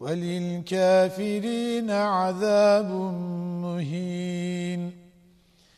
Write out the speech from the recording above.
وللكافرين عذاب مهين.